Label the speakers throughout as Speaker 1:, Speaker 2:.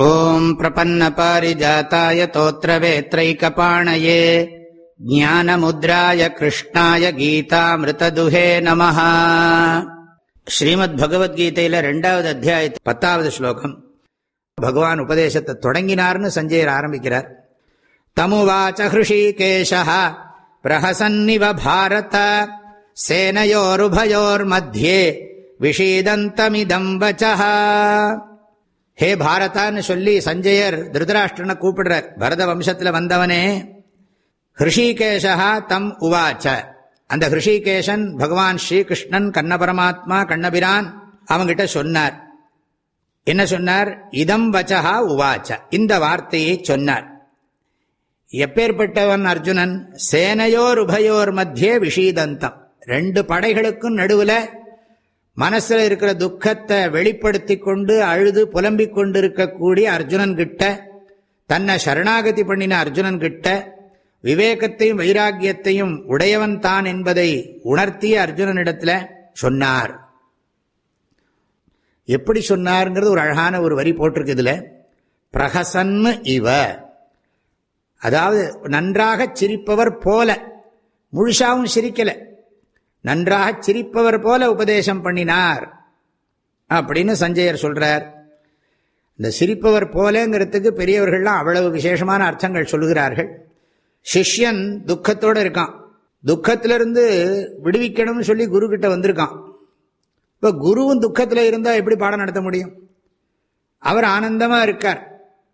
Speaker 1: ॐ प्रपन्नपारिजाताय तोत्रवेत्रैकपाणये ज्ञानमुद्राय कृष्णाय கீதாமிருததுஹே நமः ஸ்ரீமத் பகவத்கீதையில ரெண்டாவது அத்தியாயத்து பத்தாவது ஸ்லோகம் பகவான் உபதேசத்தை தொடங்கினார்னு சஞ்சயர் ஆரம்பிக்கிறார் தமுவாச்ச ஹிருஷிகேஷ பிரஹசன்னிவ பாரத சேனையோருபயோர் மத்தியே விஷீதந்தமிதம் வச்சः ஹே பாரதான்னு சொல்லி சஞ்சயர் திருதராஷ்டிரனை கூப்பிடுறார். பரத வம்சத்தில் வந்தவனே ஹிருஷிகேஷா தம் உவாச்ச. அந்த ஹிருஷிகேஷன் பகவான் ஸ்ரீகிருஷ்ணன் கண்ண பரமாத்மா கண்ணபிரான் அவங்கிட்ட சொன்னார். என்ன சொன்னார்? இதம் வச்சஹா உவாச்ச. இந்த வார்த்தையை சொன்னார். எப்பேற்பட்டவன் அர்ஜுனன்? சேனையோர் உபயோர் மத்தியே விஷீதந்தம். ரெண்டு படைகளுக்கும் நடுவில் மனசில் இருக்கிற துக்கத்தை வெளிப்படுத்தி கொண்டு அழுது புலம்பிக் கொண்டிருக்கக்கூடிய அர்ஜுனன் கிட்ட தன்னை சரணாகதி பண்ணின அர்ஜுனன் கிட்ட விவேகத்தையும் வைராக்கியத்தையும் உடையவன் தான் என்பதை உணர்த்திய அர்ஜுனனிடத்தில் சொன்னார். எப்படி சொன்னார்ங்கிறது ஒரு அழகான ஒரு வரி போட்டிருக்கு இதில். பிரகசன்னு இவ. அதாவது நன்றாக சிரிப்பவர் போல. முழுசாவும் சிரிக்கலை. நன்றாக சிரிப்பவர் போல உபதேசம் பண்ணினார். அப்படின்னு சஞ்சயர் சொல்றார். இந்த சிரிப்பவர் போலங்கிறதுக்கு பெரியவர்கள்லாம் அவ்வளவு விசேஷமான அர்த்தங்கள் சொல்லுகிறார்கள். சிஷ்யன் துக்கத்தோடு இருக்கான். துக்கத்திலிருந்து விடுவிக்கணும்னு சொல்லி குரு கிட்ட வந்திருக்கான். இப்போ குருவும் துக்கத்தில் இருந்தால் எப்படி பாடம் நடத்த முடியும்? அவர் ஆனந்தமாக இருக்கார்.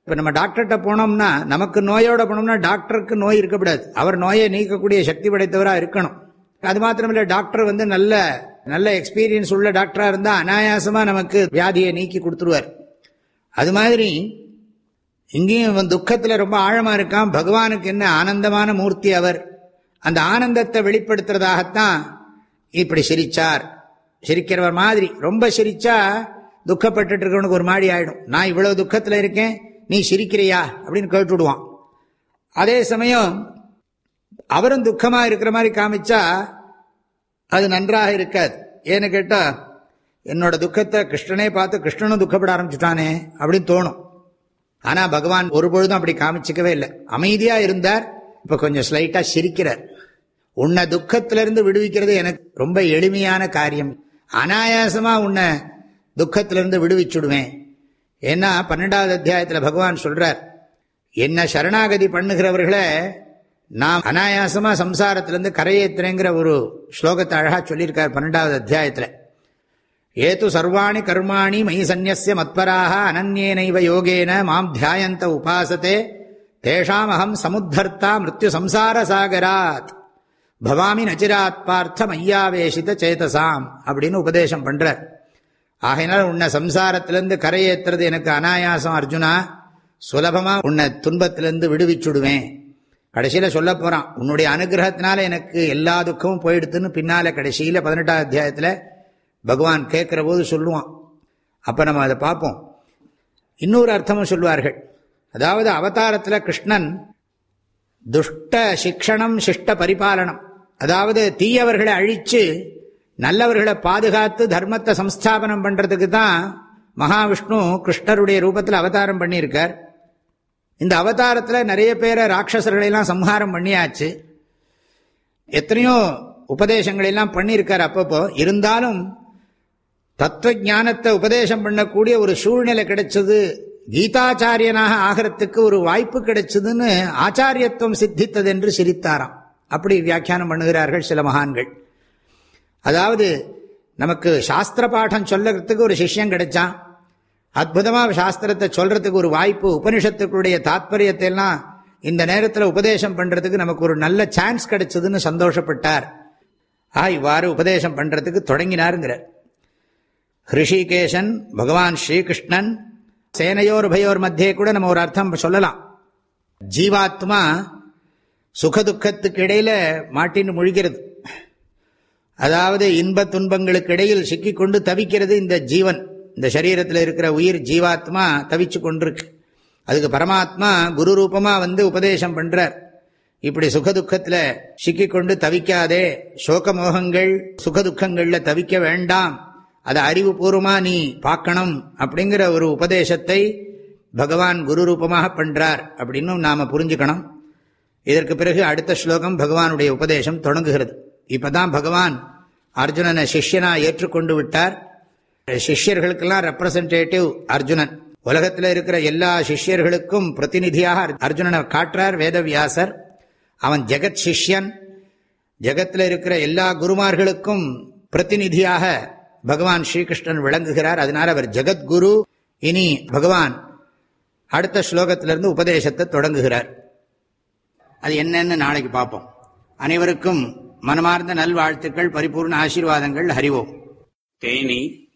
Speaker 1: இப்போ நம்ம டாக்டர்கிட்ட போனோம்னா நமக்கு நோயோட போனோம்னா டாக்டருக்கு நோய் இருக்கக்கூடாது. அவர் நோயை நீக்கக்கூடிய சக்தி படைத்தவராக இருக்கணும். அது மாத்திரமில்ல டாக்டர் வந்து நல்ல நல்ல எக்ஸ்பீரியன்ஸ் உள்ள டாக்டராக இருந்தால் அனாயாசமாக நமக்கு வியாதியை நீக்கி கொடுத்துருவார். அது மாதிரி இங்கேயும் துக்கத்தில் ரொம்ப ஆழமாக இருக்கான். பகவானுக்கு என்ன ஆனந்தமான மூர்த்தி அவர். அந்த ஆனந்தத்தை வெளிப்படுத்துறதாகத்தான் இப்படி சிரிச்சார். சிரிக்கிறவர் மாதிரி ரொம்ப சிரிச்சா துக்கப்பட்டு இருக்கிறவனுக்கு ஒரு மாடி ஆயிடும். நான் இவ்வளவு துக்கத்தில் இருக்கேன் நீ சிரிக்கிறியா? அப்படின்னு கேட்டுடுவான். அதே சமயம் அவரும் துக்கமா இருக்கிற மாதிரி காமிச்சா அது நன்றாக இருக்காது. ஏன்னு கேட்டால் என்னோட துக்கத்தை கிருஷ்ணனே பார்த்து கிருஷ்ணனும் துக்கப்பட ஆரம்பிச்சுட்டானே அப்படின்னு தோணும். ஆனால் பகவான் ஒரு பொழுதும் அப்படி காமிச்சிக்கவே இல்லை. அமைதியாக இருந்தார் இப்போ கொஞ்சம் ஸ்லைட்டாக சிரிக்கிறார். உன்னை துக்கத்திலிருந்து விடுவிக்கிறது எனக்கு ரொம்ப எளிமையான காரியம். அனாயாசமாக உன்னை துக்கத்திலிருந்து விடுவிச்சுடுவேன். ஏன்னா பன்னெண்டாவது அத்தியாயத்தில் பகவான் சொல்கிறார் என்னை சரணாகதி பண்ணுகிறவர்களை நான் அனாயாசமாக சம்சாரத்திலேருந்து கரையேற்றுறேங்கிற ஒரு ஸ்லோகத்தை அழகா சொல்லியிருக்கார் பன்னெண்டாவது அத்தியாயத்தில். ஏது சர்வாணி கர்மாணி மயி சந்நிய மத்பராக அனன்யேனைவ யோகேன மாம் தியாயந்த உபாசத்தே தேஷாம் அகம் சமுத்தர்த்தா மிருத்யு சம்சார சாகராத் பவாமி நச்சிராத் பார்த்த மையாவேஷித சேதசாம் அப்படின்னு உபதேசம் பண்ணுறார் ஆகையினால் உன்னை சம்சாரத்திலேருந்து கரையேற்றுறது எனக்கு அனாயாசம் அர்ஜுனா சுலபமாக உன்னை துன்பத்திலேருந்து விடுவிச்சுடுவேன் கடைசியில் சொல்ல போகிறான் உன்னுடைய அனுகிரகத்தினால எனக்கு எல்லா துக்கமும் போயிடுத்துன்னு பின்னால் கடைசியில் பதினெட்டாம் அத்தியாயத்தில் பகவான் கேட்குற போது சொல்லுவான். அப்போ நம்ம அதை பார்ப்போம். இன்னொரு அர்த்தமும் சொல்வார்கள். அதாவது அவதாரத்தில் கிருஷ்ணன் துஷ்ட சிக்ஷணம் சிஷ்ட பரிபாலனம். அதாவது தீயவர்களை அழித்து நல்லவர்களை பாதுகாத்து தர்மத்தை சம்ஸ்தாபனம் பண்ணுறதுக்கு தான் மகாவிஷ்ணு கிருஷ்ணருடைய ரூபத்தில் அவதாரம் பண்ணியிருக்கார். இந்த அவதாரத்தில் நிறைய பேரை ராட்சசர்களெல்லாம் சம்ஹாரம் பண்ணியாச்சு. எத்தனையோ உபதேசங்களெல்லாம் பண்ணியிருக்கார் அப்பப்போ. இருந்தாலும் தத்துவ ஞானத்தை உபதேசம் பண்ணக்கூடிய ஒரு சூழ்நிலை கிடைச்சது கீதாச்சாரியனாக ஆகிறதுக்கு ஒரு வாய்ப்பு கிடைச்சதுன்னு ஆச்சாரியத்துவம் சித்தித்தது என்று சிரித்தாராம். அப்படி வியாக்கியானம் பண்ணுகிறார்கள் சில மகான்கள். அதாவது நமக்கு சாஸ்திர பாடம் சொல்லறதுக்கு ஒரு சிஷ்யம் கிடைச்சான். அற்புதமாக சாஸ்திரத்தை சொல்றதுக்கு ஒரு வாய்ப்பு உபனிஷத்துக்குடைய தாத்பரியத்தை எல்லாம் இந்த நேரத்தில் உபதேசம் பண்ணுறதுக்கு நமக்கு ஒரு நல்ல சான்ஸ் கிடைச்சதுன்னு சந்தோஷப்பட்டார். ஆ இவ்வாறு உபதேசம் பண்ணுறதுக்கு தொடங்கினாருங்கிறார். ஹிருஷிகேஷன் பகவான் ஸ்ரீகிருஷ்ணன் சேனையோர் உபயோர் மத்தியே கூட நம்ம ஒரு அர்த்தம் சொல்லலாம். ஜீவாத்மா சுகதுக்கத்துக்கு இடையில மாட்டின்னு முழுகிறது. அதாவது இன்ப துன்பங்களுக்கு இடையில் சிக்கிக்கொண்டு தவிக்கிறது இந்த ஜீவன். இந்த சரீரத்தில் இருக்கிற உயிர் ஜீவாத்மா தவிச்சு கொண்டிருக்கு. அதுக்கு பரமாத்மா குரு ரூபமாக வந்து உபதேசம் பண்ணுறார் இப்படி சுகதுக்கத்தில் சிக்கிக்கொண்டு தவிக்காதே. சோக மோகங்கள் சுகதுக்கங்கள்ல தவிக்க வேண்டாம். அதை அறிவுபூர்வமாக நீ பார்க்கணும் அப்படிங்கிற ஒரு உபதேசத்தை பகவான் குரு ரூபமாக பண்ணுறார் அப்படின்னு நாம் புரிஞ்சுக்கணும். இதற்கு பிறகு அடுத்த ஸ்லோகம் பகவானுடைய உபதேசம் தொடங்குகிறது. இப்போ தான் பகவான் அர்ஜுனனை சிஷ்யனாக ஏற்றுக்கொண்டு விட்டார். சிஷ்யர்களுக்கெல்லாம் ரெப்ரசன்டேட்டிவ் அர்ஜுனன். உலகத்தில் இருக்கிற எல்லா சிஷ்யர்களுக்கும் பிரதிநிதியாக அர்ஜுனனை காட்டுறார் வேதவியாசர். அவன் ஜெகத் சிஷ்யன். ஜெகத்தில் இருக்கிற எல்லா குருமார்களுக்கும் பிரதிநிதியாக பகவான் ஸ்ரீகிருஷ்ணன் விளங்குகிறார். அதனால் அவர் ஜெகத்குரு இனி பகவான் அடுத்த ஸ்லோகத்திலிருந்து உபதேசத்தை தொடங்குகிறார். அது என்னன்னு நாளைக்கு பார்ப்போம். அனைவருக்கும் மனமார்ந்த நல்வாழ்த்துக்கள் பரிபூர்ண ஆசீர்வாதங்கள் ஹரிவோம்
Speaker 2: தேனி